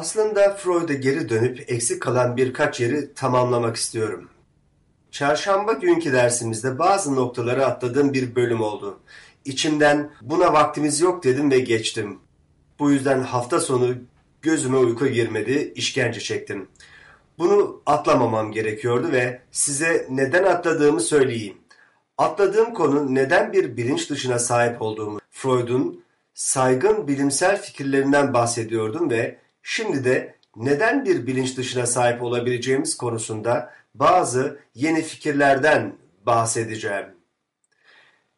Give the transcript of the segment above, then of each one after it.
Aslında Freud'a geri dönüp eksik kalan birkaç yeri tamamlamak istiyorum. Çarşamba günkü dersimizde bazı noktaları atladığım bir bölüm oldu. İçimden buna vaktimiz yok dedim ve geçtim. Bu yüzden hafta sonu gözüme uyku girmedi, işkence çektim. Bunu atlamamam gerekiyordu ve size neden atladığımı söyleyeyim. Atladığım konu neden bir bilinç dışına sahip olduğumu, Freud'un saygın bilimsel fikirlerinden bahsediyordum ve şimdi de neden bir bilinç dışına sahip olabileceğimiz konusunda bazı yeni fikirlerden bahsedeceğim.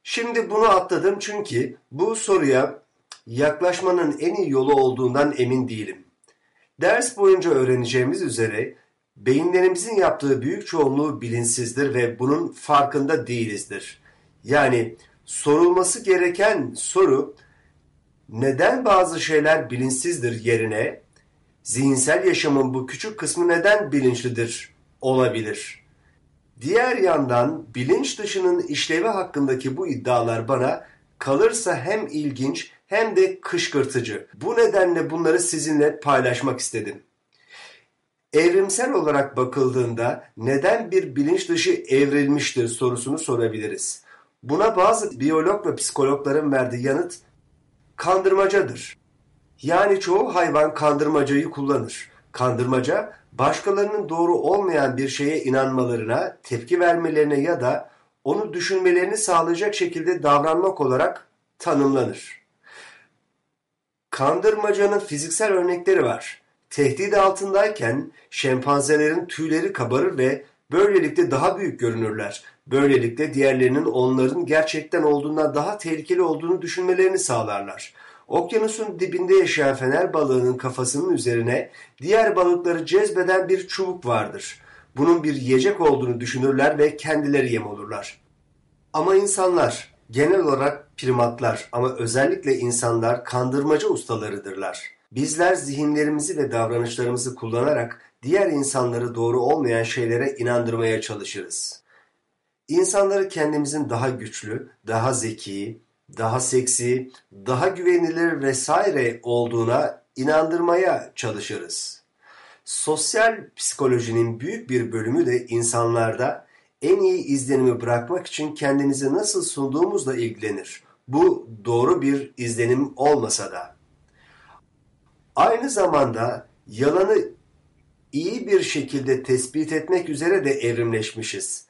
Şimdi bunu atladım çünkü bu soruya yaklaşmanın en iyi yolu olduğundan emin değilim. Ders boyunca öğreneceğimiz üzere beyinlerimizin yaptığı büyük çoğunluğu bilinçsizdir ve bunun farkında değilizdir. Yani sorulması gereken soru neden bazı şeyler bilinçsizdir yerine zihinsel yaşamın bu küçük kısmı neden bilinçlidir olabilir. Diğer yandan bilinç dışının işlevi hakkındaki bu iddialar bana kalırsa hem ilginç hem de kışkırtıcı. Bu nedenle bunları sizinle paylaşmak istedim. Evrimsel olarak bakıldığında neden bir bilinç dışı evrilmiştir sorusunu sorabiliriz. Buna bazı biyolog ve psikologların verdiği yanıt kandırmacadır. Yani çoğu hayvan kandırmacayı kullanır. Kandırmaca başkalarının doğru olmayan bir şeye inanmalarına, tepki vermelerine ya da onu düşünmelerini sağlayacak şekilde davranmak olarak tanımlanır. Kandırmacanın fiziksel örnekleri var. Tehdit altındayken şempanzelerin tüyleri kabarır ve böylelikle daha büyük görünürler. Böylelikle diğerlerinin onların gerçekten olduğundan daha tehlikeli olduğunu düşünmelerini sağlarlar. Okyanusun dibinde yaşayan fener balığının kafasının üzerine diğer balıkları cezbeden bir çubuk vardır. Bunun bir yiyecek olduğunu düşünürler ve kendileri yem olurlar. Ama insanlar, genel olarak primatlar ama özellikle insanlar kandırmaca ustalarıdırlar. Bizler zihinlerimizi ve davranışlarımızı kullanarak diğer insanları doğru olmayan şeylere inandırmaya çalışırız. İnsanları kendimizin daha güçlü, daha zeki, daha seksi, daha güvenilir vesaire olduğuna inandırmaya çalışırız. Sosyal psikolojinin büyük bir bölümü de insanlarda en iyi izlenimi bırakmak için kendimizi nasıl sunduğumuzla ilgilenir. Bu doğru bir izlenim olmasa da. Aynı zamanda yalanı iyi bir şekilde tespit etmek üzere de evrimleşmişiz.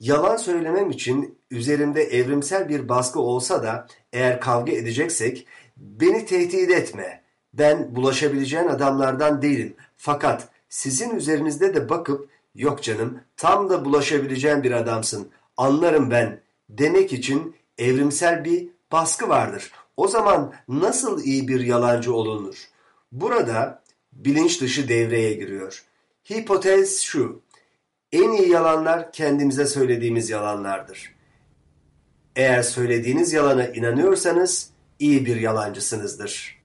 Yalan söylemem için üzerimde evrimsel bir baskı olsa da eğer kavga edeceksek beni tehdit etme. Ben bulaşabileceğin adamlardan değilim. Fakat sizin üzerinizde de bakıp yok canım tam da bulaşabileceğin bir adamsın. Anlarım ben demek için evrimsel bir baskı vardır. O zaman nasıl iyi bir yalancı olunur? Burada bilinç dışı devreye giriyor. Hipotez şu. En iyi yalanlar kendimize söylediğimiz yalanlardır. Eğer söylediğiniz yalana inanıyorsanız iyi bir yalancısınızdır.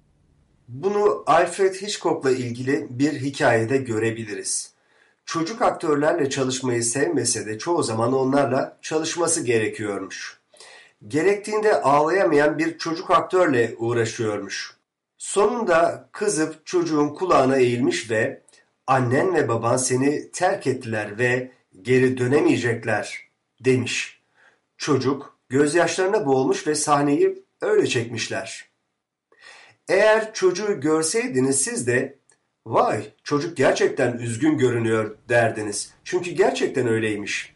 Bunu Alfred Hitchcock'la ilgili bir hikayede görebiliriz. Çocuk aktörlerle çalışmayı sevmese de çoğu zaman onlarla çalışması gerekiyormuş. Gerektiğinde ağlayamayan bir çocuk aktörle uğraşıyormuş. Sonunda kızıp çocuğun kulağına eğilmiş ve annen ve baban seni terk ettiler ve geri dönemeyecekler demiş. Çocuk gözyaşlarına boğulmuş ve sahneyi öyle çekmişler. Eğer çocuğu görseydiniz siz de vay çocuk gerçekten üzgün görünüyor derdiniz. Çünkü gerçekten öyleymiş.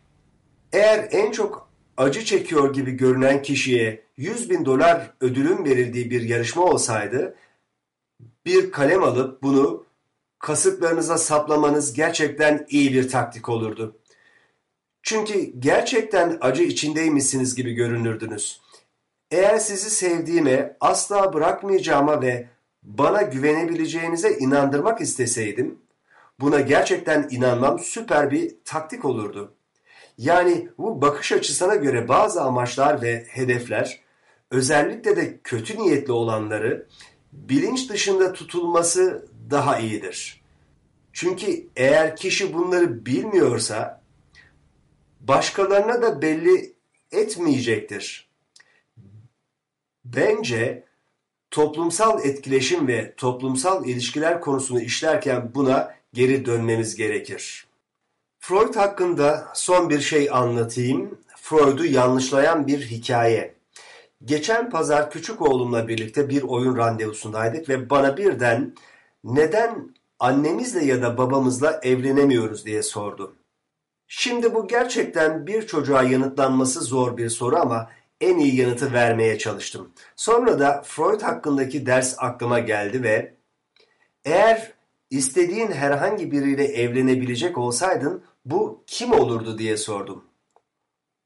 Eğer en çok acı çekiyor gibi görünen kişiye 100 bin dolar ödülün verildiği bir yarışma olsaydı bir kalem alıp bunu kasıklarınıza saplamanız gerçekten iyi bir taktik olurdu. Çünkü gerçekten acı içindeymişsiniz gibi görünürdünüz. Eğer sizi sevdiğime, asla bırakmayacağıma ve bana güvenebileceğinize inandırmak isteseydim, buna gerçekten inanmam süper bir taktik olurdu. Yani bu bakış açısına göre bazı amaçlar ve hedefler, özellikle de kötü niyetli olanları bilinç dışında tutulması daha iyidir. Çünkü eğer kişi bunları bilmiyorsa başkalarına da belli etmeyecektir. Bence toplumsal etkileşim ve toplumsal ilişkiler konusunu işlerken buna geri dönmemiz gerekir. Freud hakkında son bir şey anlatayım. Freud'u yanlışlayan bir hikaye. Geçen pazar küçük oğlumla birlikte bir oyun randevusundaydık ve bana birden neden annemizle ya da babamızla evlenemiyoruz diye sordu. Şimdi bu gerçekten bir çocuğa yanıtlanması zor bir soru ama en iyi yanıtı vermeye çalıştım. Sonra da Freud hakkındaki ders aklıma geldi ve eğer istediğin herhangi biriyle evlenebilecek olsaydın bu kim olurdu diye sordum.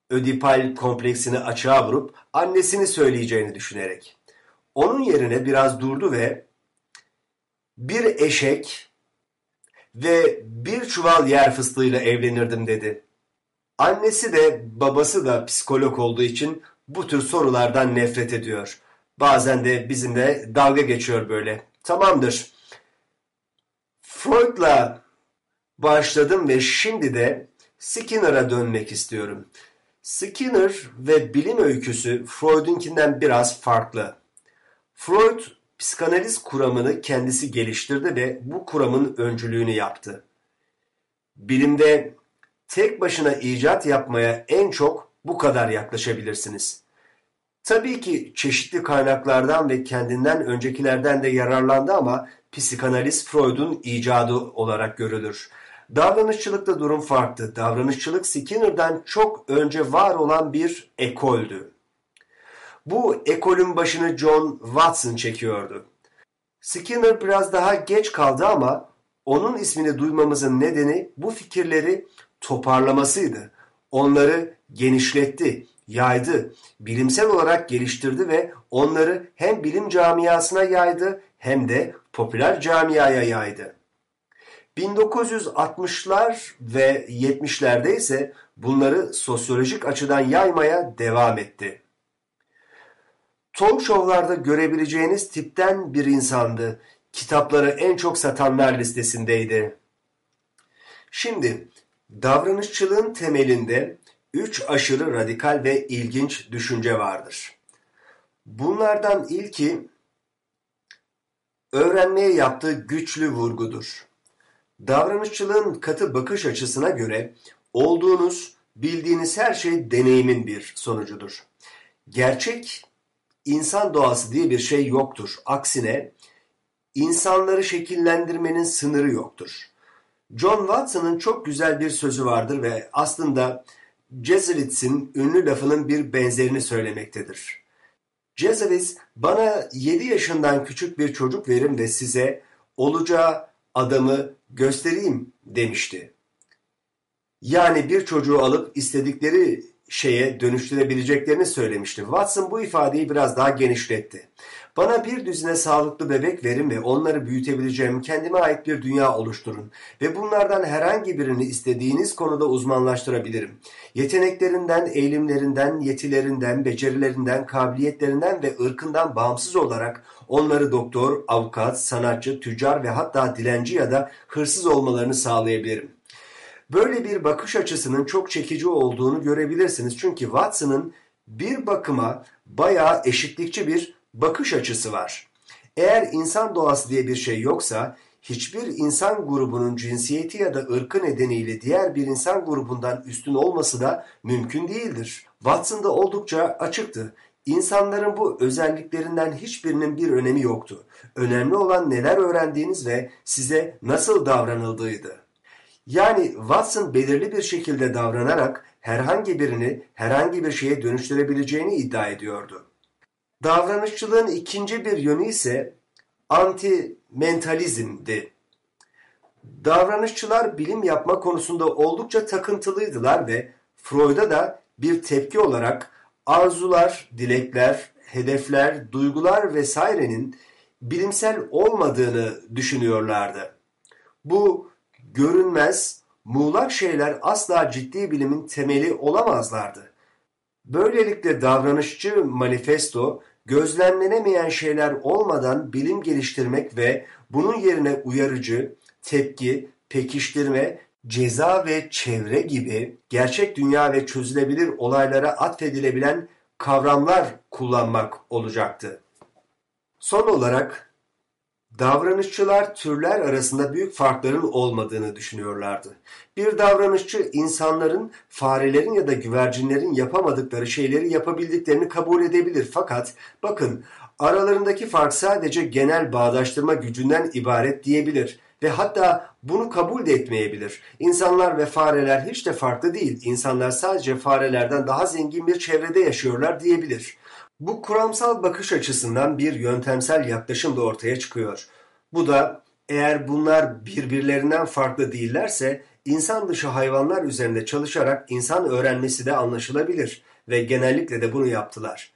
Ödipal kompleksini açığa vurup annesini söyleyeceğini düşünerek. Onun yerine biraz durdu ve bir eşek ve bir çuval yer fıstığıyla evlenirdim dedi. Annesi de babası da psikolog olduğu için bu tür sorulardan nefret ediyor. Bazen de bizimle dalga geçiyor böyle. Tamamdır. Freud'la başladım ve şimdi de Skinner'a dönmek istiyorum. Skinner ve bilim öyküsü Freud'unkinden biraz farklı. Freud psikanaliz kuramını kendisi geliştirdi ve bu kuramın öncülüğünü yaptı. Bilimde tek başına icat yapmaya en çok bu kadar yaklaşabilirsiniz. Tabii ki çeşitli kaynaklardan ve kendinden öncekilerden de yararlandı ama psikanaliz Freud'un icadı olarak görülür. Davranışçılıkta durum farklı. Davranışçılık Skinner'dan çok önce var olan bir ekoldü. Bu ekolün başını John Watson çekiyordu. Skinner biraz daha geç kaldı ama onun ismini duymamızın nedeni bu fikirleri toparlamasıydı. Onları genişletti, yaydı, bilimsel olarak geliştirdi ve onları hem bilim camiasına yaydı hem de popüler camiaya yaydı. 1960'lar ve 70'lerde ise bunları sosyolojik açıdan yaymaya devam etti. Talk show'larda görebileceğiniz tipten bir insandı. Kitapları en çok satanlar listesindeydi. Şimdi davranışçılığın temelinde üç aşırı radikal ve ilginç düşünce vardır. Bunlardan ilki öğrenmeye yaptığı güçlü vurgudur. Davranışçılığın katı bakış açısına göre olduğunuz, bildiğiniz her şey deneyimin bir sonucudur. Gerçek insan doğası diye bir şey yoktur. Aksine insanları şekillendirmenin sınırı yoktur. John Watson'ın çok güzel bir sözü vardır ve aslında Jesuits'in ünlü lafının bir benzerini söylemektedir. Jesuits bana 7 yaşından küçük bir çocuk verin ve size olacağı adamı göstereyim demişti. Yani bir çocuğu alıp istedikleri şeye dönüştürebileceklerini söylemişti. Watson bu ifadeyi biraz daha genişletti. Bana bir düzine sağlıklı bebek verin ve onları büyütebileceğim kendime ait bir dünya oluşturun ve bunlardan herhangi birini istediğiniz konuda uzmanlaştırabilirim. Yeteneklerinden, eğilimlerinden, yetilerinden, becerilerinden, kabiliyetlerinden ve ırkından bağımsız olarak onları doktor, avukat, sanatçı, tüccar ve hatta dilenci ya da hırsız olmalarını sağlayabilirim. Böyle bir bakış açısının çok çekici olduğunu görebilirsiniz. Çünkü Watson'ın bir bakıma bayağı eşitlikçi bir bakış açısı var. Eğer insan doğası diye bir şey yoksa hiçbir insan grubunun cinsiyeti ya da ırkı nedeniyle diğer bir insan grubundan üstün olması da mümkün değildir. Watson da oldukça açıktı. İnsanların bu özelliklerinden hiçbirinin bir önemi yoktu. Önemli olan neler öğrendiğiniz ve size nasıl davranıldığıydı. Yani Watson belirli bir şekilde davranarak herhangi birini herhangi bir şeye dönüştürebileceğini iddia ediyordu. Davranışçılığın ikinci bir yönü ise anti-mentalizmdi. Davranışçılar bilim yapma konusunda oldukça takıntılıydılar ve Freud'a da bir tepki olarak arzular, dilekler, hedefler, duygular vesairenin bilimsel olmadığını düşünüyorlardı. Bu görünmez, muğlak şeyler asla ciddi bilimin temeli olamazlardı. Böylelikle davranışçı manifesto gözlemlenemeyen şeyler olmadan bilim geliştirmek ve bunun yerine uyarıcı, tepki, pekiştirme, ceza ve çevre gibi gerçek dünya ve çözülebilir olaylara atfedilebilen kavramlar kullanmak olacaktı. Son olarak davranışçılar türler arasında büyük farkların olmadığını düşünüyorlardı. Bir davranışçı insanların, farelerin ya da güvercinlerin yapamadıkları şeyleri yapabildiklerini kabul edebilir. Fakat bakın aralarındaki fark sadece genel bağdaştırma gücünden ibaret diyebilir ve hatta bunu kabul de etmeyebilir. İnsanlar ve fareler hiç de farklı değil. İnsanlar sadece farelerden daha zengin bir çevrede yaşıyorlar diyebilir. Bu kuramsal bakış açısından bir yöntemsel yaklaşım da ortaya çıkıyor. Bu da eğer bunlar birbirlerinden farklı değillerse insan dışı hayvanlar üzerinde çalışarak insan öğrenmesi de anlaşılabilir ve genellikle de bunu yaptılar.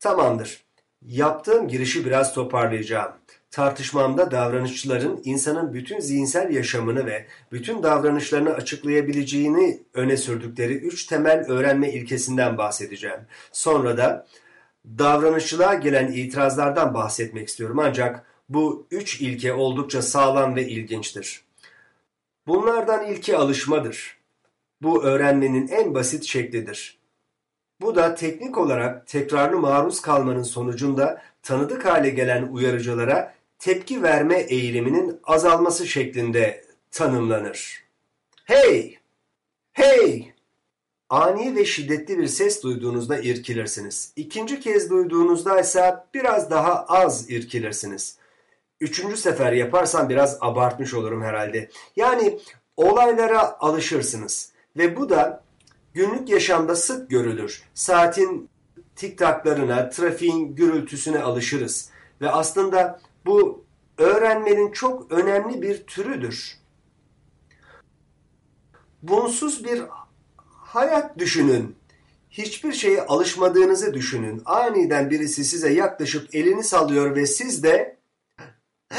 Tamamdır. Yaptığım girişi biraz toparlayacağım. Tartışmamda davranışçıların insanın bütün zihinsel yaşamını ve bütün davranışlarını açıklayabileceğini öne sürdükleri üç temel öğrenme ilkesinden bahsedeceğim. Sonra da davranışçılığa gelen itirazlardan bahsetmek istiyorum ancak bu üç ilke oldukça sağlam ve ilginçtir. Bunlardan ilki alışmadır. Bu öğrenmenin en basit şeklidir. Bu da teknik olarak tekrarlı maruz kalmanın sonucunda tanıdık hale gelen uyarıcılara tepki verme eğiliminin azalması şeklinde tanımlanır. Hey! Hey! Ani ve şiddetli bir ses duyduğunuzda irkilirsiniz. İkinci kez duyduğunuzda ise biraz daha az irkilirsiniz. Üçüncü sefer yaparsam biraz abartmış olurum herhalde. Yani olaylara alışırsınız. Ve bu da günlük yaşamda sık görülür. Saatin tiktaklarına, trafiğin gürültüsüne alışırız. Ve aslında bu öğrenmenin çok önemli bir türüdür. Bunsuz bir hayat düşünün. Hiçbir şeye alışmadığınızı düşünün. Aniden birisi size yaklaşıp elini sallıyor ve siz de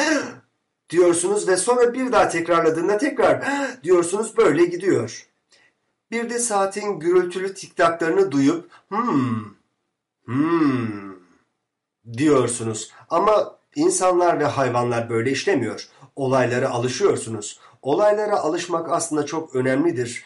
diyorsunuz ve sonra bir daha tekrarladığında tekrar diyorsunuz böyle gidiyor. Bir de saatin gürültülü tiktaklarını duyup hmm, hmm diyorsunuz. Ama insanlar ve hayvanlar böyle işlemiyor. Olaylara alışıyorsunuz. Olaylara alışmak aslında çok önemlidir.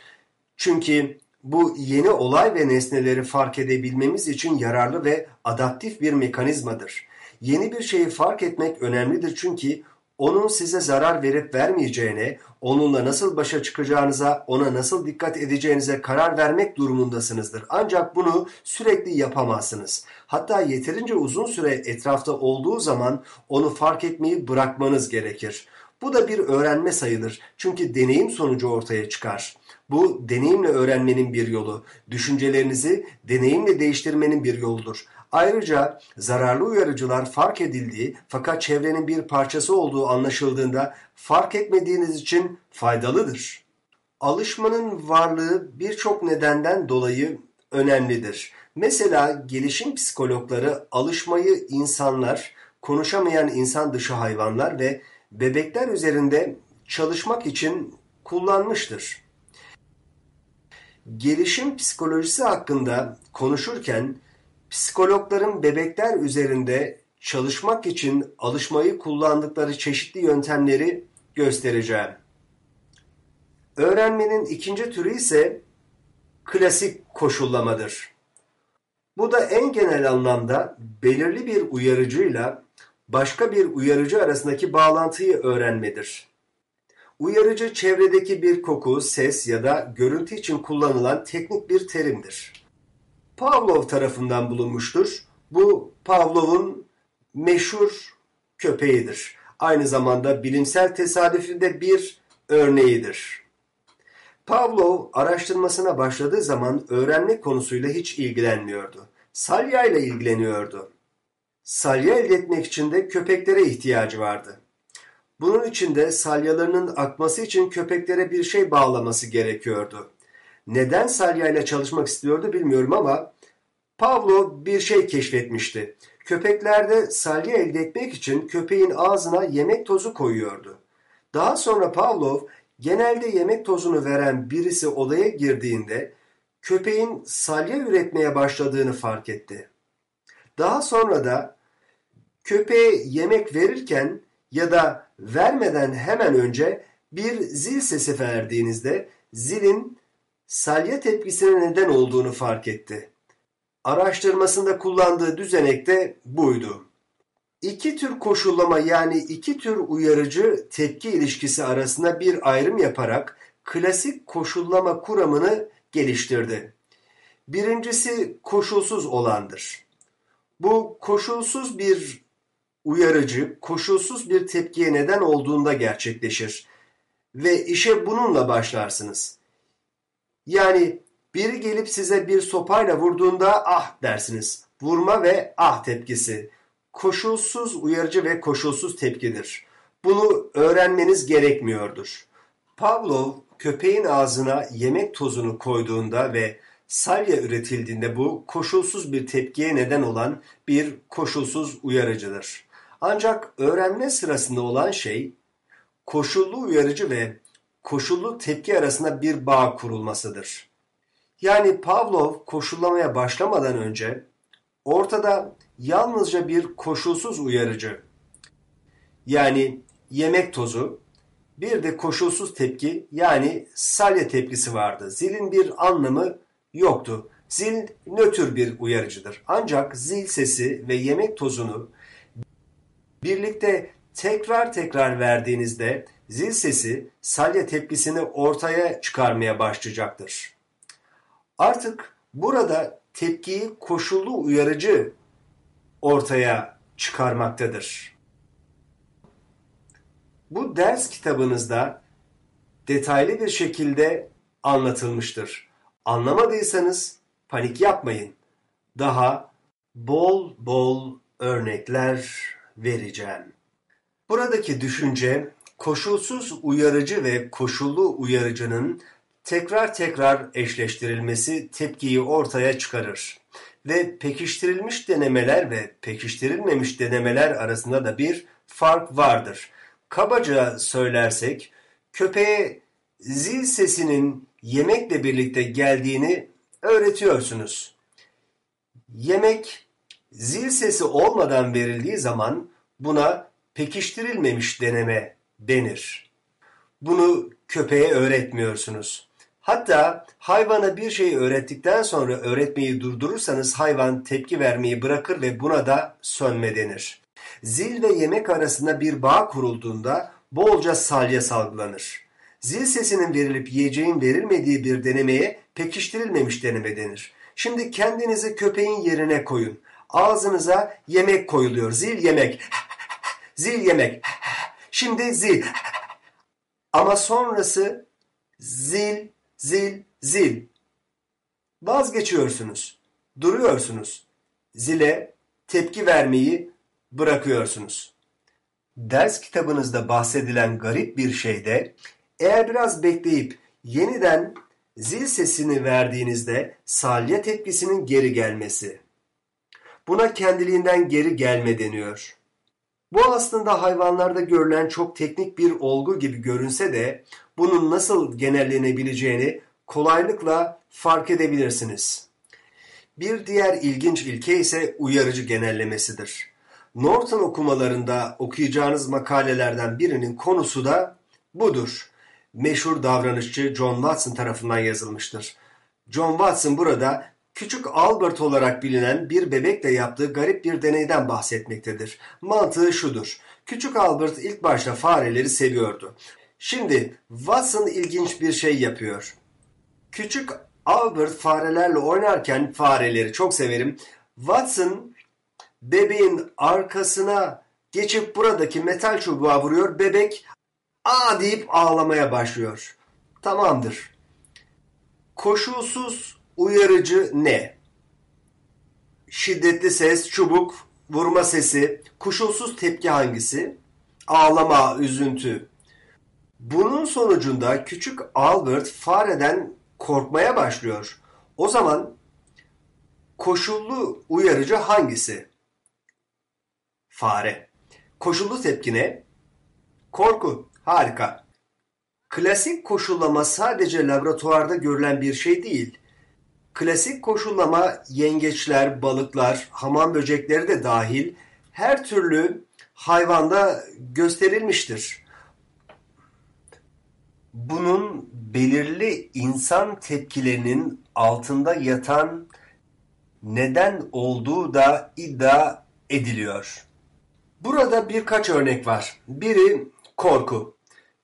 Çünkü bu yeni olay ve nesneleri fark edebilmemiz için yararlı ve adaptif bir mekanizmadır. Yeni bir şeyi fark etmek önemlidir çünkü onun size zarar verip vermeyeceğine, onunla nasıl başa çıkacağınıza, ona nasıl dikkat edeceğinize karar vermek durumundasınızdır. Ancak bunu sürekli yapamazsınız. Hatta yeterince uzun süre etrafta olduğu zaman onu fark etmeyi bırakmanız gerekir. Bu da bir öğrenme sayılır. Çünkü deneyim sonucu ortaya çıkar. Bu deneyimle öğrenmenin bir yolu, düşüncelerinizi deneyimle değiştirmenin bir yoludur. Ayrıca zararlı uyarıcılar fark edildiği fakat çevrenin bir parçası olduğu anlaşıldığında fark etmediğiniz için faydalıdır. Alışmanın varlığı birçok nedenden dolayı önemlidir. Mesela gelişim psikologları alışmayı insanlar, konuşamayan insan dışı hayvanlar ve bebekler üzerinde çalışmak için kullanmıştır. Gelişim psikolojisi hakkında konuşurken psikologların bebekler üzerinde çalışmak için alışmayı kullandıkları çeşitli yöntemleri göstereceğim. Öğrenmenin ikinci türü ise klasik koşullamadır. Bu da en genel anlamda belirli bir uyarıcıyla başka bir uyarıcı arasındaki bağlantıyı öğrenmedir. Uyarıcı çevredeki bir koku, ses ya da görüntü için kullanılan teknik bir terimdir. Pavlov tarafından bulunmuştur. Bu Pavlov'un meşhur köpeğidir. Aynı zamanda bilimsel tesadüfünde bir örneğidir. Pavlov araştırmasına başladığı zaman öğrenme konusuyla hiç ilgilenmiyordu. Salya ile ilgileniyordu. Salya elde etmek için de köpeklere ihtiyacı vardı. Bunun için de salyalarının akması için köpeklere bir şey bağlaması gerekiyordu. Neden salya ile çalışmak istiyordu bilmiyorum ama Pavlov bir şey keşfetmişti. Köpeklerde salya elde etmek için köpeğin ağzına yemek tozu koyuyordu. Daha sonra Pavlov genelde yemek tozunu veren birisi odaya girdiğinde köpeğin salya üretmeye başladığını fark etti. Daha sonra da köpeğe yemek verirken ya da vermeden hemen önce bir zil sesi verdiğinizde zilin salya tepkisine neden olduğunu fark etti. Araştırmasında kullandığı düzenek de buydu. İki tür koşullama yani iki tür uyarıcı tepki ilişkisi arasında bir ayrım yaparak klasik koşullama kuramını geliştirdi. Birincisi koşulsuz olandır. Bu koşulsuz bir uyarıcı, koşulsuz bir tepkiye neden olduğunda gerçekleşir. Ve işe bununla başlarsınız. Yani biri gelip size bir sopayla vurduğunda ah dersiniz. Vurma ve ah tepkisi. Koşulsuz uyarıcı ve koşulsuz tepkidir. Bunu öğrenmeniz gerekmiyordur. Pavlov köpeğin ağzına yemek tozunu koyduğunda ve salya üretildiğinde bu koşulsuz bir tepkiye neden olan bir koşulsuz uyarıcıdır. Ancak öğrenme sırasında olan şey koşullu uyarıcı ve koşullu tepki arasında bir bağ kurulmasıdır. Yani Pavlov koşullamaya başlamadan önce ortada yalnızca bir koşulsuz uyarıcı yani yemek tozu bir de koşulsuz tepki yani salya tepkisi vardı. Zilin bir anlamı yoktu. Zil nötr bir uyarıcıdır. Ancak zil sesi ve yemek tozunu birlikte tekrar tekrar verdiğinizde zil sesi salya tepkisini ortaya çıkarmaya başlayacaktır. Artık burada tepkiyi koşullu uyarıcı ortaya çıkarmaktadır. Bu ders kitabınızda detaylı bir şekilde anlatılmıştır. Anlamadıysanız panik yapmayın. Daha bol bol örnekler vereceğim. Buradaki düşünce koşulsuz uyarıcı ve koşullu uyarıcının tekrar tekrar eşleştirilmesi tepkiyi ortaya çıkarır ve pekiştirilmiş denemeler ve pekiştirilmemiş denemeler arasında da bir fark vardır. Kabaca söylersek köpeğe zil sesinin yemekle birlikte geldiğini öğretiyorsunuz. Yemek zil sesi olmadan verildiği zaman buna pekiştirilmemiş deneme denir. Bunu köpeğe öğretmiyorsunuz. Hatta hayvana bir şeyi öğrettikten sonra öğretmeyi durdurursanız hayvan tepki vermeyi bırakır ve buna da sönme denir. Zil ve yemek arasında bir bağ kurulduğunda bolca salya salgılanır. Zil sesinin verilip yiyeceğin verilmediği bir denemeye pekiştirilmemiş deneme denir. Şimdi kendinizi köpeğin yerine koyun. Ağzınıza yemek koyuluyor. Zil yemek. Zil yemek. Şimdi zil. Ama sonrası zil, zil, zil. Vazgeçiyorsunuz. Duruyorsunuz. Zile tepki vermeyi bırakıyorsunuz. Ders kitabınızda bahsedilen garip bir şey de eğer biraz bekleyip yeniden zil sesini verdiğinizde salya tepkisinin geri gelmesi. Buna kendiliğinden geri gelme deniyor. Bu aslında hayvanlarda görülen çok teknik bir olgu gibi görünse de bunun nasıl genellenebileceğini kolaylıkla fark edebilirsiniz. Bir diğer ilginç ilke ise uyarıcı genellemesidir. Norton okumalarında okuyacağınız makalelerden birinin konusu da budur. Meşhur davranışçı John Watson tarafından yazılmıştır. John Watson burada küçük Albert olarak bilinen bir bebekle yaptığı garip bir deneyden bahsetmektedir. Mantığı şudur. Küçük Albert ilk başta fareleri seviyordu. Şimdi Watson ilginç bir şey yapıyor. Küçük Albert farelerle oynarken fareleri çok severim. Watson bebeğin arkasına geçip buradaki metal çubuğa vuruyor. Bebek aa deyip ağlamaya başlıyor. Tamamdır. Koşulsuz uyarıcı ne? Şiddetli ses, çubuk, vurma sesi, koşulsuz tepki hangisi? Ağlama, üzüntü. Bunun sonucunda küçük Albert fareden korkmaya başlıyor. O zaman koşullu uyarıcı hangisi? Fare. Koşullu tepki ne? Korku. Harika. Klasik koşullama sadece laboratuvarda görülen bir şey değil. Klasik koşullama yengeçler, balıklar, hamam böcekleri de dahil her türlü hayvanda gösterilmiştir. Bunun belirli insan tepkilerinin altında yatan neden olduğu da iddia ediliyor. Burada birkaç örnek var. Biri korku.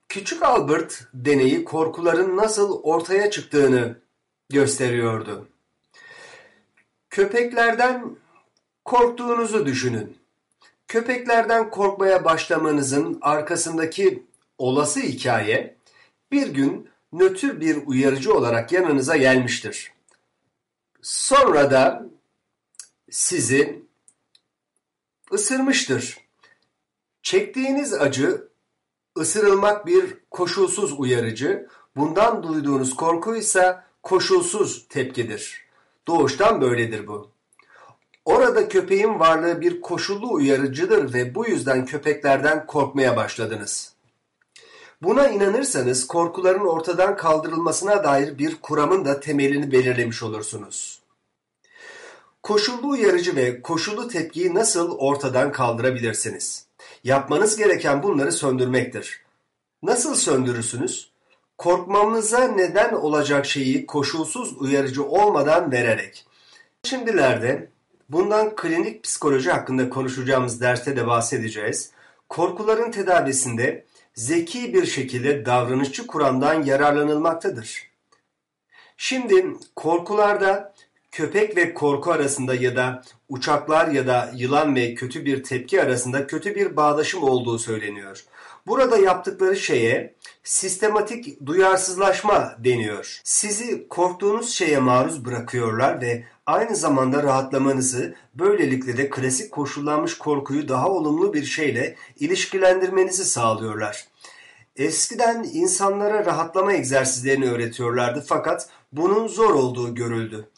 Küçük Albert deneyi korkuların nasıl ortaya çıktığını gösteriyordu. Köpeklerden korktuğunuzu düşünün. Köpeklerden korkmaya başlamanızın arkasındaki olası hikaye bir gün nötr bir uyarıcı olarak yanınıza gelmiştir. Sonra da sizi ısırmıştır. Çektiğiniz acı ısırılmak bir koşulsuz uyarıcı, bundan duyduğunuz korku ise koşulsuz tepkidir. Doğuştan böyledir bu. Orada köpeğin varlığı bir koşullu uyarıcıdır ve bu yüzden köpeklerden korkmaya başladınız. Buna inanırsanız korkuların ortadan kaldırılmasına dair bir kuramın da temelini belirlemiş olursunuz. Koşullu uyarıcı ve koşullu tepkiyi nasıl ortadan kaldırabilirsiniz? Yapmanız gereken bunları söndürmektir. Nasıl söndürürsünüz? Korkmamıza neden olacak şeyi koşulsuz uyarıcı olmadan vererek. Şimdilerde bundan klinik psikoloji hakkında konuşacağımız derste de bahsedeceğiz. Korkuların tedavisinde zeki bir şekilde davranışçı kuramdan yararlanılmaktadır. Şimdi korkularda köpek ve korku arasında ya da uçaklar ya da yılan ve kötü bir tepki arasında kötü bir bağdaşım olduğu söyleniyor. Burada yaptıkları şeye sistematik duyarsızlaşma deniyor. Sizi korktuğunuz şeye maruz bırakıyorlar ve aynı zamanda rahatlamanızı, böylelikle de klasik koşullanmış korkuyu daha olumlu bir şeyle ilişkilendirmenizi sağlıyorlar. Eskiden insanlara rahatlama egzersizlerini öğretiyorlardı fakat bunun zor olduğu görüldü.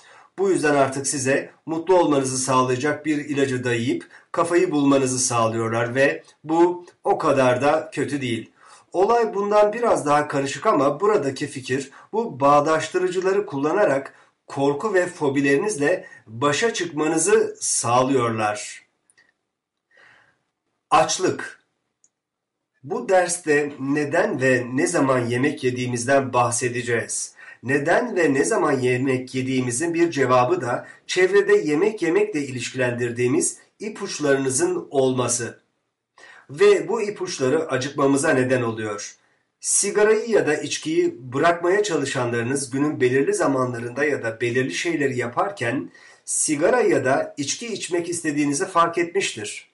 Bu yüzden artık size mutlu olmanızı sağlayacak bir ilacı dayayıp kafayı bulmanızı sağlıyorlar ve bu o kadar da kötü değil. Olay bundan biraz daha karışık ama buradaki fikir bu bağdaştırıcıları kullanarak korku ve fobilerinizle başa çıkmanızı sağlıyorlar. Açlık Bu derste neden ve ne zaman yemek yediğimizden bahsedeceğiz. Neden ve ne zaman yemek yediğimizin bir cevabı da çevrede yemek yemekle ilişkilendirdiğimiz ipuçlarınızın olması. Ve bu ipuçları acıkmamıza neden oluyor. Sigarayı ya da içkiyi bırakmaya çalışanlarınız günün belirli zamanlarında ya da belirli şeyleri yaparken sigara ya da içki içmek istediğinizi fark etmiştir.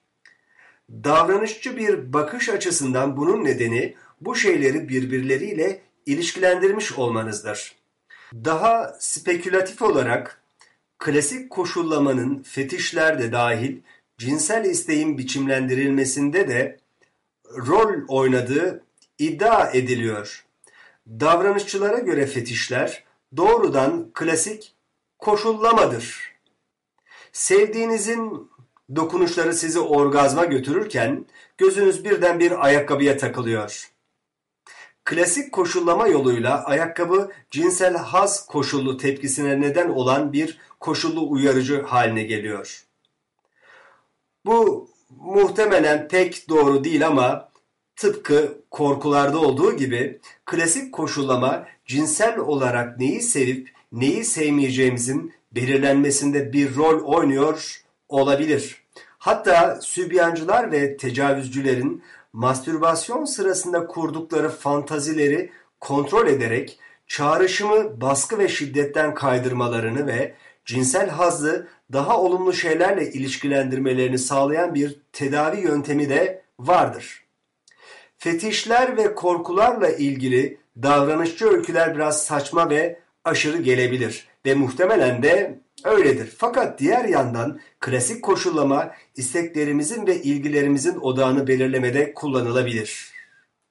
Davranışçı bir bakış açısından bunun nedeni bu şeyleri birbirleriyle ilişkilendirmiş olmanızdır. Daha spekülatif olarak klasik koşullamanın fetişler de dahil cinsel isteğin biçimlendirilmesinde de rol oynadığı iddia ediliyor. Davranışçılara göre fetişler doğrudan klasik koşullamadır. Sevdiğinizin dokunuşları sizi orgazma götürürken gözünüz birden bir ayakkabıya takılıyor. Klasik koşullama yoluyla ayakkabı cinsel haz koşullu tepkisine neden olan bir koşullu uyarıcı haline geliyor. Bu muhtemelen pek doğru değil ama tıpkı korkularda olduğu gibi klasik koşullama cinsel olarak neyi sevip neyi sevmeyeceğimizin belirlenmesinde bir rol oynuyor olabilir. Hatta sübyancılar ve tecavüzcülerin mastürbasyon sırasında kurdukları fantazileri kontrol ederek çağrışımı baskı ve şiddetten kaydırmalarını ve cinsel hazzı daha olumlu şeylerle ilişkilendirmelerini sağlayan bir tedavi yöntemi de vardır. Fetişler ve korkularla ilgili davranışçı öyküler biraz saçma ve aşırı gelebilir ve muhtemelen de öyledir. Fakat diğer yandan klasik koşullama isteklerimizin ve ilgilerimizin odağını belirlemede kullanılabilir.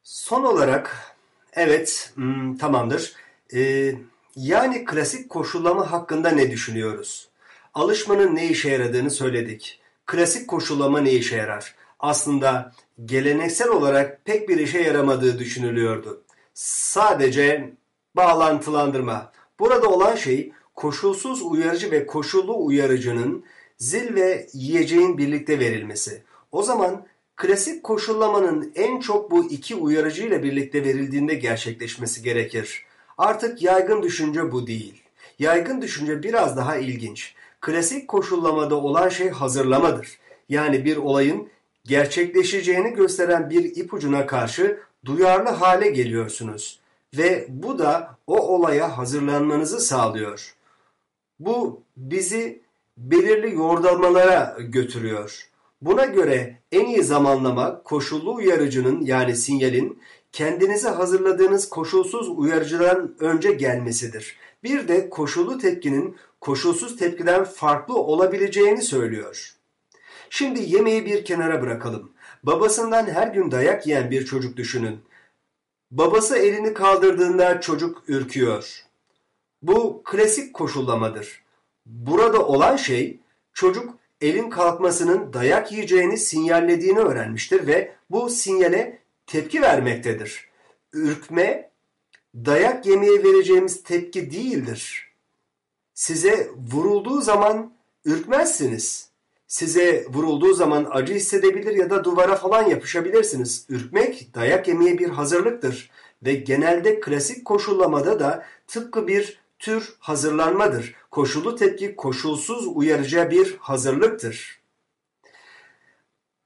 Son olarak evet hmm, tamamdır. Ee, yani klasik koşullama hakkında ne düşünüyoruz? Alışmanın ne işe yaradığını söyledik. Klasik koşullama ne işe yarar? Aslında geleneksel olarak pek bir işe yaramadığı düşünülüyordu. Sadece bağlantılandırma. Burada olan şey koşulsuz uyarıcı ve koşullu uyarıcının zil ve yiyeceğin birlikte verilmesi. O zaman klasik koşullamanın en çok bu iki uyarıcı ile birlikte verildiğinde gerçekleşmesi gerekir. Artık yaygın düşünce bu değil. Yaygın düşünce biraz daha ilginç. Klasik koşullamada olan şey hazırlamadır. Yani bir olayın gerçekleşeceğini gösteren bir ipucuna karşı duyarlı hale geliyorsunuz ve bu da o olaya hazırlanmanızı sağlıyor. Bu bizi belirli yordalmalara götürüyor. Buna göre en iyi zamanlama koşullu uyarıcının yani sinyalin kendinizi hazırladığınız koşulsuz uyarıcıdan önce gelmesidir. Bir de koşullu tepkinin koşulsuz tepkiden farklı olabileceğini söylüyor. Şimdi yemeği bir kenara bırakalım. Babasından her gün dayak yiyen bir çocuk düşünün. Babası elini kaldırdığında çocuk ürküyor. Bu klasik koşullamadır. Burada olan şey çocuk elin kalkmasının dayak yiyeceğini sinyallediğini öğrenmiştir ve bu sinyale tepki vermektedir. Ürkme, dayak yemeye vereceğimiz tepki değildir. Size vurulduğu zaman ürkmezsiniz. Size vurulduğu zaman acı hissedebilir ya da duvara falan yapışabilirsiniz. Ürkmek dayak yemeye bir hazırlıktır ve genelde klasik koşullamada da tıpkı bir tür hazırlanmadır. Koşullu tepki koşulsuz uyarıcı bir hazırlıktır.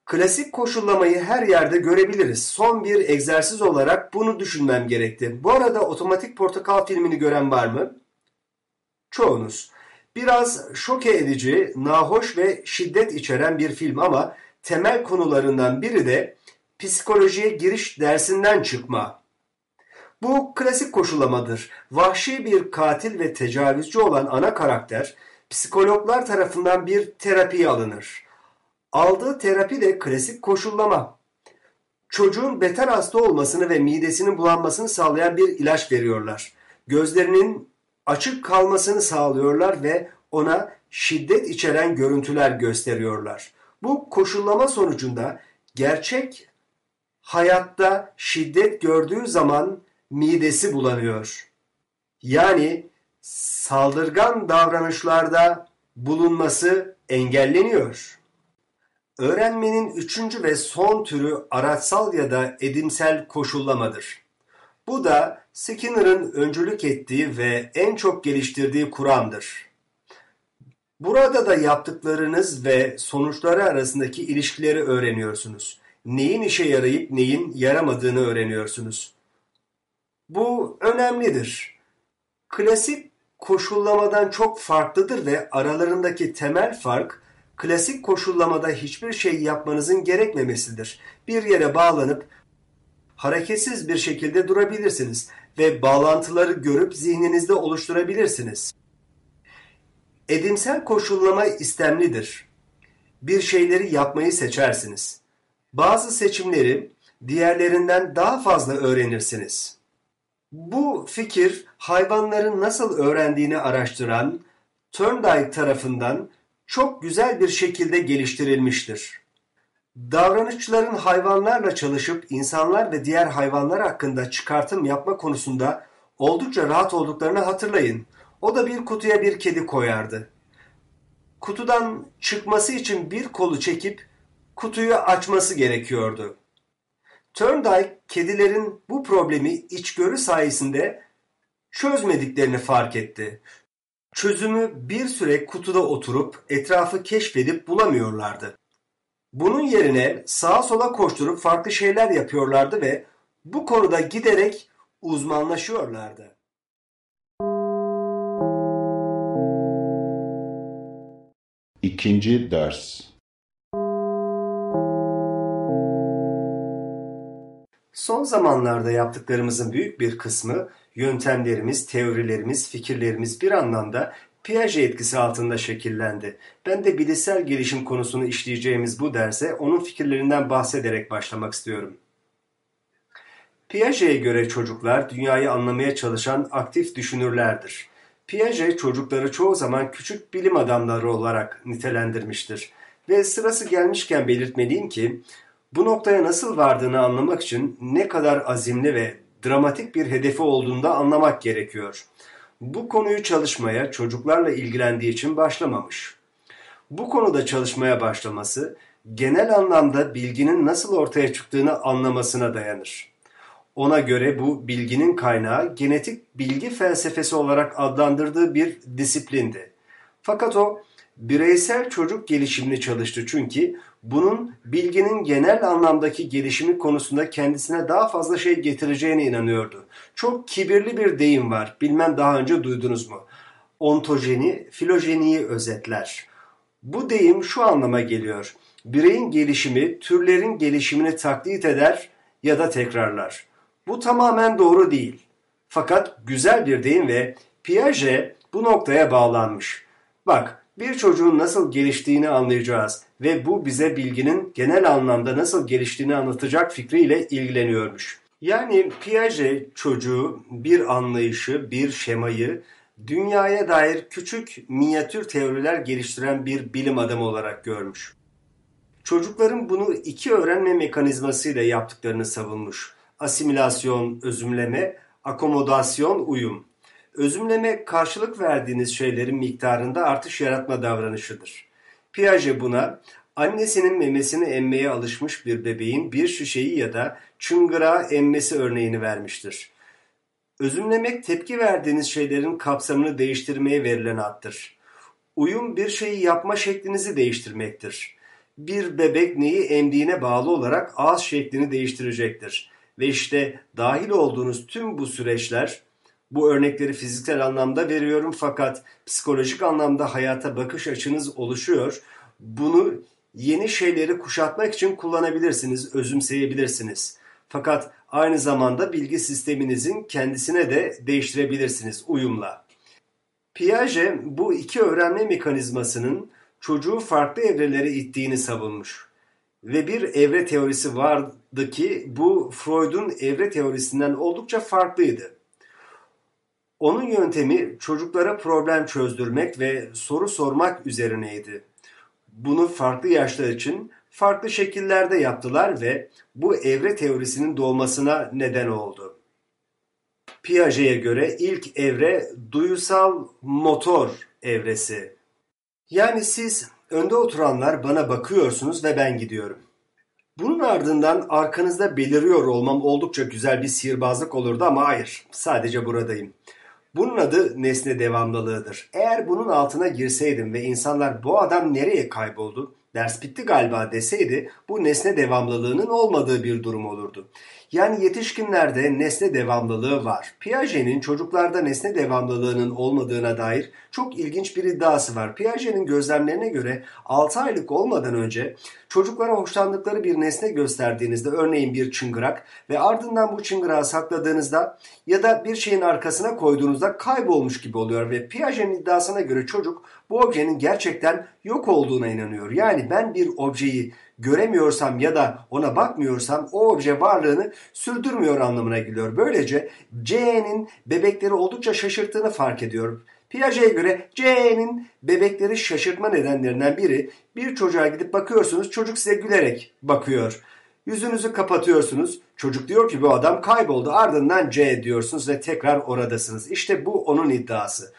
Klasik koşullamayı her yerde görebiliriz. Son bir egzersiz olarak bunu düşünmem gerekti. Bu arada Otomatik Portakal filmini gören var mı? Çoğunuz. Biraz şoke edici, nahoş ve şiddet içeren bir film ama temel konularından biri de psikolojiye giriş dersinden çıkma. Bu klasik koşullamadır. Vahşi bir katil ve tecavüzcü olan ana karakter psikologlar tarafından bir terapiye alınır. Aldığı terapi de klasik koşullama. Çocuğun beter hasta olmasını ve midesinin bulanmasını sağlayan bir ilaç veriyorlar. Gözlerinin açık kalmasını sağlıyorlar ve ona şiddet içeren görüntüler gösteriyorlar. Bu koşullama sonucunda gerçek hayatta şiddet gördüğü zaman midesi bulanıyor. Yani saldırgan davranışlarda bulunması engelleniyor. Öğrenmenin üçüncü ve son türü araçsal ya da edimsel koşullamadır. Bu da Skinner'ın öncülük ettiği ve en çok geliştirdiği kuramdır. Burada da yaptıklarınız ve sonuçları arasındaki ilişkileri öğreniyorsunuz. Neyin işe yarayıp neyin yaramadığını öğreniyorsunuz. Bu önemlidir. Klasik koşullamadan çok farklıdır ve aralarındaki temel fark klasik koşullamada hiçbir şey yapmanızın gerekmemesidir. Bir yere bağlanıp hareketsiz bir şekilde durabilirsiniz ve bağlantıları görüp zihninizde oluşturabilirsiniz. Edimsel koşullama istemlidir. Bir şeyleri yapmayı seçersiniz. Bazı seçimleri diğerlerinden daha fazla öğrenirsiniz. Bu fikir hayvanların nasıl öğrendiğini araştıran Thorndike tarafından çok güzel bir şekilde geliştirilmiştir. Davranışçıların hayvanlarla çalışıp insanlar ve diğer hayvanlar hakkında çıkartım yapma konusunda oldukça rahat olduklarını hatırlayın. O da bir kutuya bir kedi koyardı. Kutudan çıkması için bir kolu çekip kutuyu açması gerekiyordu. Thorndike kedilerin bu problemi içgörü sayesinde çözmediklerini fark etti. Çözümü bir süre kutuda oturup etrafı keşfedip bulamıyorlardı. Bunun yerine sağa sola koşturup farklı şeyler yapıyorlardı ve bu konuda giderek uzmanlaşıyorlardı. İkinci ders Son zamanlarda yaptıklarımızın büyük bir kısmı yöntemlerimiz, teorilerimiz, fikirlerimiz bir anlamda Piaget etkisi altında şekillendi. Ben de bilişsel gelişim konusunu işleyeceğimiz bu derse onun fikirlerinden bahsederek başlamak istiyorum. Piaget'e göre çocuklar dünyayı anlamaya çalışan aktif düşünürlerdir. Piaget çocukları çoğu zaman küçük bilim adamları olarak nitelendirmiştir. Ve sırası gelmişken belirtmeliyim ki bu noktaya nasıl vardığını anlamak için ne kadar azimli ve dramatik bir hedefi olduğunda anlamak gerekiyor. Bu konuyu çalışmaya çocuklarla ilgilendiği için başlamamış. Bu konuda çalışmaya başlaması genel anlamda bilginin nasıl ortaya çıktığını anlamasına dayanır. Ona göre bu bilginin kaynağı genetik bilgi felsefesi olarak adlandırdığı bir disiplindi. Fakat o bireysel çocuk gelişimini çalıştı çünkü bunun bilginin genel anlamdaki gelişimi konusunda kendisine daha fazla şey getireceğine inanıyordu. Çok kibirli bir deyim var. Bilmem daha önce duydunuz mu? Ontojeni, filojeniyi özetler. Bu deyim şu anlama geliyor. Bireyin gelişimi türlerin gelişimini taklit eder ya da tekrarlar. Bu tamamen doğru değil. Fakat güzel bir deyim ve Piaget bu noktaya bağlanmış. Bak, bir çocuğun nasıl geliştiğini anlayacağız ve bu bize bilginin genel anlamda nasıl geliştiğini anlatacak fikriyle ilgileniyormuş. Yani Piaget çocuğu bir anlayışı, bir şemayı dünyaya dair küçük minyatür teoriler geliştiren bir bilim adamı olarak görmüş. Çocukların bunu iki öğrenme mekanizmasıyla yaptıklarını savunmuş. Asimilasyon, özümleme, akomodasyon, uyum. Özümleme karşılık verdiğiniz şeylerin miktarında artış yaratma davranışıdır. Piaget buna annesinin memesini emmeye alışmış bir bebeğin bir şişeyi ya da çıngırağı emmesi örneğini vermiştir. Özümlemek tepki verdiğiniz şeylerin kapsamını değiştirmeye verilen addır. Uyum bir şeyi yapma şeklinizi değiştirmektir. Bir bebek neyi emdiğine bağlı olarak ağız şeklini değiştirecektir. Ve işte dahil olduğunuz tüm bu süreçler bu örnekleri fiziksel anlamda veriyorum fakat psikolojik anlamda hayata bakış açınız oluşuyor. Bunu yeni şeyleri kuşatmak için kullanabilirsiniz, özümseyebilirsiniz. Fakat aynı zamanda bilgi sisteminizin kendisine de değiştirebilirsiniz uyumla. Piaget bu iki öğrenme mekanizmasının çocuğu farklı evrelere ittiğini savunmuş. Ve bir evre teorisi vardı ki bu Freud'un evre teorisinden oldukça farklıydı. Onun yöntemi çocuklara problem çözdürmek ve soru sormak üzerineydi. Bunu farklı yaşlar için farklı şekillerde yaptılar ve bu evre teorisinin doğmasına neden oldu. Piaget'e göre ilk evre duyusal motor evresi. Yani siz önde oturanlar bana bakıyorsunuz ve ben gidiyorum. Bunun ardından arkanızda beliriyor olmam oldukça güzel bir sihirbazlık olurdu ama hayır, sadece buradayım. Bunun adı nesne devamlılığıdır. Eğer bunun altına girseydim ve insanlar bu adam nereye kayboldu, ders bitti galiba deseydi bu nesne devamlılığının olmadığı bir durum olurdu. Yani yetişkinlerde nesne devamlılığı var. Piaget'in çocuklarda nesne devamlılığının olmadığına dair çok ilginç bir iddiası var. Piaget'in gözlemlerine göre 6 aylık olmadan önce çocuklara hoşlandıkları bir nesne gösterdiğinizde örneğin bir çıngırak ve ardından bu çıngırağı sakladığınızda ya da bir şeyin arkasına koyduğunuzda kaybolmuş gibi oluyor ve Piaget'in iddiasına göre çocuk bu objenin gerçekten yok olduğuna inanıyor. Yani ben bir objeyi göremiyorsam ya da ona bakmıyorsam o obje varlığını sürdürmüyor anlamına geliyor. Böylece C'nin bebekleri oldukça şaşırttığını fark ediyor. Piaget'e göre C'nin bebekleri şaşırtma nedenlerinden biri bir çocuğa gidip bakıyorsunuz çocuk size gülerek bakıyor. Yüzünüzü kapatıyorsunuz. Çocuk diyor ki bu adam kayboldu. Ardından C diyorsunuz ve tekrar oradasınız. İşte bu onun iddiası.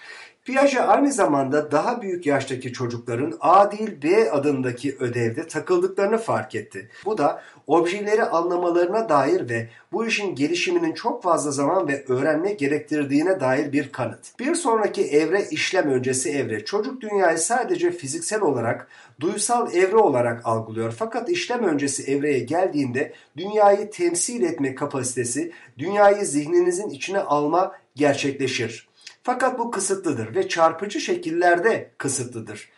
Piaget aynı zamanda daha büyük yaştaki çocukların A değil B adındaki ödevde takıldıklarını fark etti. Bu da objeleri anlamalarına dair ve bu işin gelişiminin çok fazla zaman ve öğrenme gerektirdiğine dair bir kanıt. Bir sonraki evre işlem öncesi evre. Çocuk dünyayı sadece fiziksel olarak, duysal evre olarak algılıyor. Fakat işlem öncesi evreye geldiğinde dünyayı temsil etme kapasitesi, dünyayı zihninizin içine alma gerçekleşir. Fakat bu kısıtlıdır ve çarpıcı şekillerde kısıtlıdır.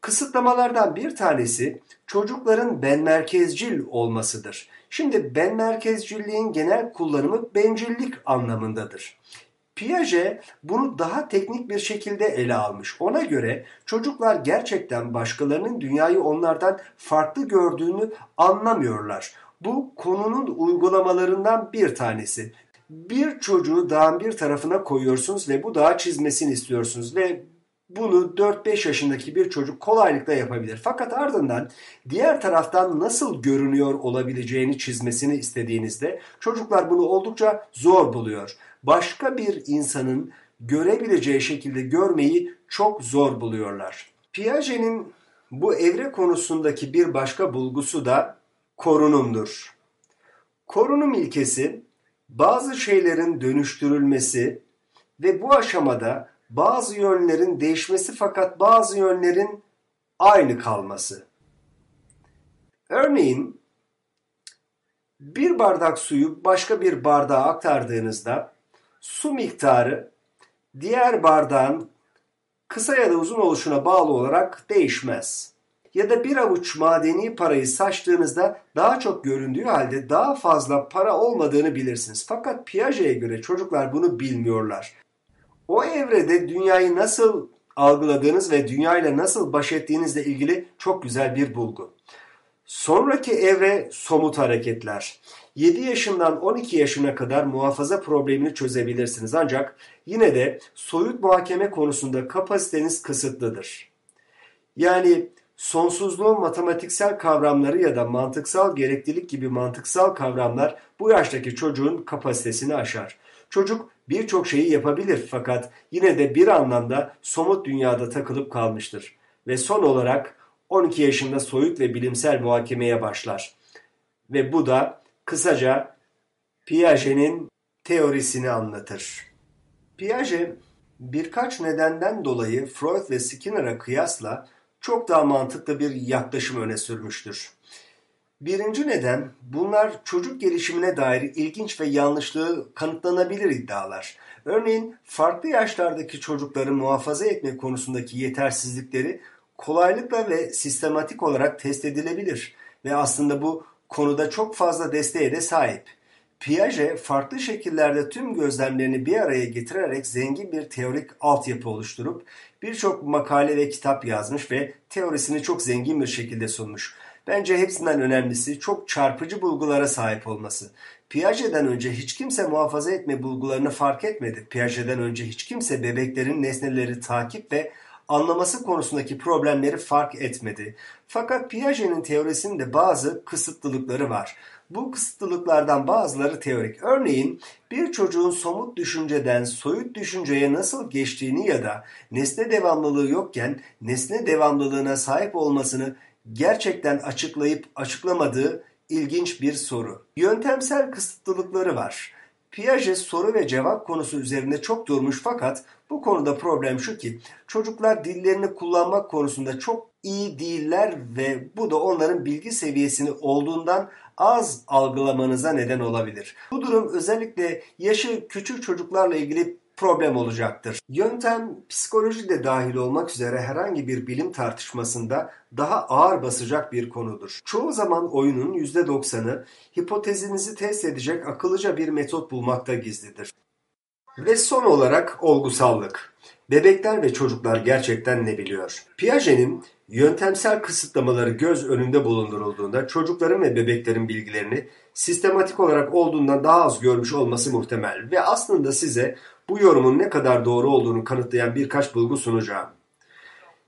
Kısıtlamalardan bir tanesi çocukların ben merkezcil olmasıdır. Şimdi ben merkezcilliğin genel kullanımı bencillik anlamındadır. Piaget bunu daha teknik bir şekilde ele almış. Ona göre çocuklar gerçekten başkalarının dünyayı onlardan farklı gördüğünü anlamıyorlar. Bu konunun uygulamalarından bir tanesi bir çocuğu dağın bir tarafına koyuyorsunuz ve bu dağı çizmesini istiyorsunuz ve bunu 4-5 yaşındaki bir çocuk kolaylıkla yapabilir. Fakat ardından diğer taraftan nasıl görünüyor olabileceğini çizmesini istediğinizde çocuklar bunu oldukça zor buluyor. Başka bir insanın görebileceği şekilde görmeyi çok zor buluyorlar. Piaget'in bu evre konusundaki bir başka bulgusu da korunumdur. Korunum ilkesi bazı şeylerin dönüştürülmesi ve bu aşamada bazı yönlerin değişmesi fakat bazı yönlerin aynı kalması. Örneğin bir bardak suyu başka bir bardağa aktardığınızda su miktarı diğer bardağın kısa ya da uzun oluşuna bağlı olarak değişmez. Ya da bir avuç madeni parayı saçtığınızda daha çok göründüğü halde daha fazla para olmadığını bilirsiniz. Fakat Piaget'e göre çocuklar bunu bilmiyorlar. O evrede dünyayı nasıl algıladığınız ve dünyayla nasıl baş ettiğinizle ilgili çok güzel bir bulgu. Sonraki evre somut hareketler. 7 yaşından 12 yaşına kadar muhafaza problemini çözebilirsiniz ancak yine de soyut muhakeme konusunda kapasiteniz kısıtlıdır. Yani sonsuzluğun matematiksel kavramları ya da mantıksal gereklilik gibi mantıksal kavramlar bu yaştaki çocuğun kapasitesini aşar. Çocuk birçok şeyi yapabilir fakat yine de bir anlamda somut dünyada takılıp kalmıştır. Ve son olarak 12 yaşında soyut ve bilimsel muhakemeye başlar. Ve bu da kısaca Piaget'in teorisini anlatır. Piaget birkaç nedenden dolayı Freud ve Skinner'a kıyasla çok daha mantıklı bir yaklaşım öne sürmüştür. Birinci neden bunlar çocuk gelişimine dair ilginç ve yanlışlığı kanıtlanabilir iddialar. Örneğin farklı yaşlardaki çocukları muhafaza etme konusundaki yetersizlikleri kolaylıkla ve sistematik olarak test edilebilir ve aslında bu konuda çok fazla desteğe de sahip. Piaget farklı şekillerde tüm gözlemlerini bir araya getirerek zengin bir teorik altyapı oluşturup birçok makale ve kitap yazmış ve teorisini çok zengin bir şekilde sunmuş. Bence hepsinden önemlisi çok çarpıcı bulgulara sahip olması. Piaget'den önce hiç kimse muhafaza etme bulgularını fark etmedi. Piaget'den önce hiç kimse bebeklerin nesneleri takip ve anlaması konusundaki problemleri fark etmedi. Fakat Piaget'in teorisinde bazı kısıtlılıkları var. Bu kısıtlılıklardan bazıları teorik. Örneğin bir çocuğun somut düşünceden soyut düşünceye nasıl geçtiğini ya da nesne devamlılığı yokken nesne devamlılığına sahip olmasını gerçekten açıklayıp açıklamadığı ilginç bir soru. Yöntemsel kısıtlılıkları var. Piaget soru ve cevap konusu üzerinde çok durmuş fakat bu konuda problem şu ki çocuklar dillerini kullanmak konusunda çok iyi değiller ve bu da onların bilgi seviyesini olduğundan az algılamanıza neden olabilir. Bu durum özellikle yaşı küçük çocuklarla ilgili problem olacaktır. Yöntem psikoloji de dahil olmak üzere herhangi bir bilim tartışmasında daha ağır basacak bir konudur. Çoğu zaman oyunun %90'ı hipotezinizi test edecek akıllıca bir metot bulmakta gizlidir. Ve son olarak olgusallık. Bebekler ve çocuklar gerçekten ne biliyor? Piaget'in yöntemsel kısıtlamaları göz önünde bulundurulduğunda çocukların ve bebeklerin bilgilerini sistematik olarak olduğundan daha az görmüş olması muhtemel ve aslında size bu yorumun ne kadar doğru olduğunu kanıtlayan birkaç bulgu sunacağım.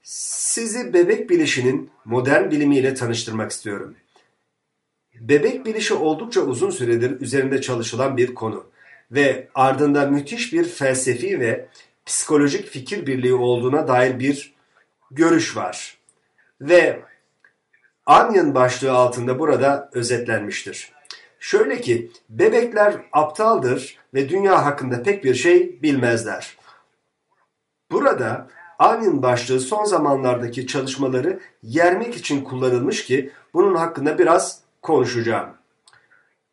Sizi bebek bilişinin modern bilimiyle tanıştırmak istiyorum. Bebek bilişi oldukça uzun süredir üzerinde çalışılan bir konu ve ardında müthiş bir felsefi ve psikolojik fikir birliği olduğuna dair bir görüş var. Ve Onion başlığı altında burada özetlenmiştir. Şöyle ki bebekler aptaldır ve dünya hakkında pek bir şey bilmezler. Burada Onion başlığı son zamanlardaki çalışmaları yermek için kullanılmış ki bunun hakkında biraz konuşacağım.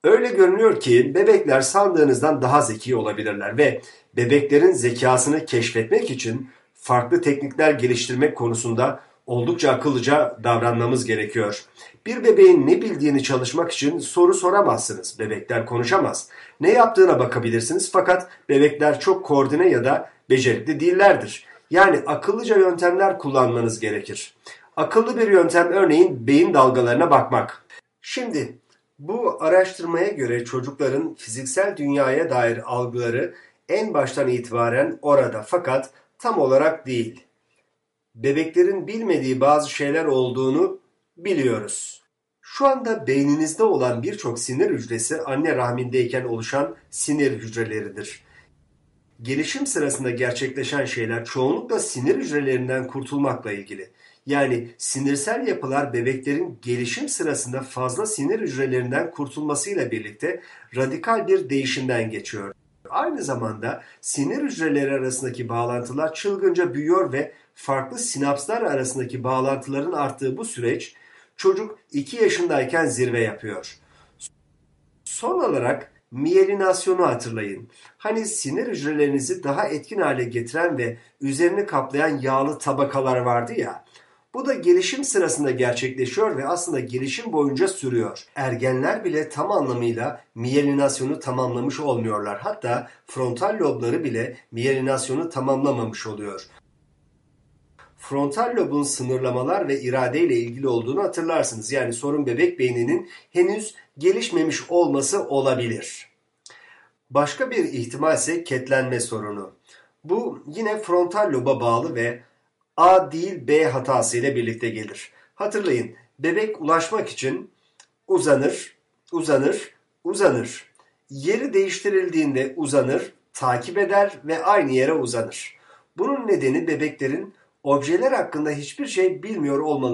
Öyle görünüyor ki bebekler sandığınızdan daha zeki olabilirler ve bebeklerin zekasını keşfetmek için farklı teknikler geliştirmek konusunda oldukça akıllıca davranmamız gerekiyor. Bir bebeğin ne bildiğini çalışmak için soru soramazsınız. Bebekler konuşamaz. Ne yaptığına bakabilirsiniz fakat bebekler çok koordine ya da becerikli değillerdir. Yani akıllıca yöntemler kullanmanız gerekir. Akıllı bir yöntem örneğin beyin dalgalarına bakmak. Şimdi bu araştırmaya göre çocukların fiziksel dünyaya dair algıları en baştan itibaren orada fakat tam olarak değil. Bebeklerin bilmediği bazı şeyler olduğunu biliyoruz. Şu anda beyninizde olan birçok sinir hücresi anne rahmindeyken oluşan sinir hücreleridir. Gelişim sırasında gerçekleşen şeyler çoğunlukla sinir hücrelerinden kurtulmakla ilgili. Yani sinirsel yapılar bebeklerin gelişim sırasında fazla sinir hücrelerinden kurtulmasıyla birlikte radikal bir değişimden geçiyor. Aynı zamanda sinir hücreleri arasındaki bağlantılar çılgınca büyüyor ve farklı sinapslar arasındaki bağlantıların arttığı bu süreç çocuk 2 yaşındayken zirve yapıyor. Son olarak miyelinasyonu hatırlayın. Hani sinir hücrelerinizi daha etkin hale getiren ve üzerini kaplayan yağlı tabakalar vardı ya. Bu da gelişim sırasında gerçekleşiyor ve aslında gelişim boyunca sürüyor. Ergenler bile tam anlamıyla miyelinasyonu tamamlamış olmuyorlar. Hatta frontal lobları bile miyelinasyonu tamamlamamış oluyor. Frontal lobun sınırlamalar ve iradeyle ilgili olduğunu hatırlarsınız. Yani sorun bebek beyninin henüz gelişmemiş olması olabilir. Başka bir ihtimal ise ketlenme sorunu. Bu yine frontal loba bağlı ve A değil B hatası ile birlikte gelir. Hatırlayın, bebek ulaşmak için uzanır, uzanır, uzanır. Yeri değiştirildiğinde uzanır, takip eder ve aynı yere uzanır. Bunun nedeni bebeklerin objeler hakkında hiçbir şey bilmiyor olmaları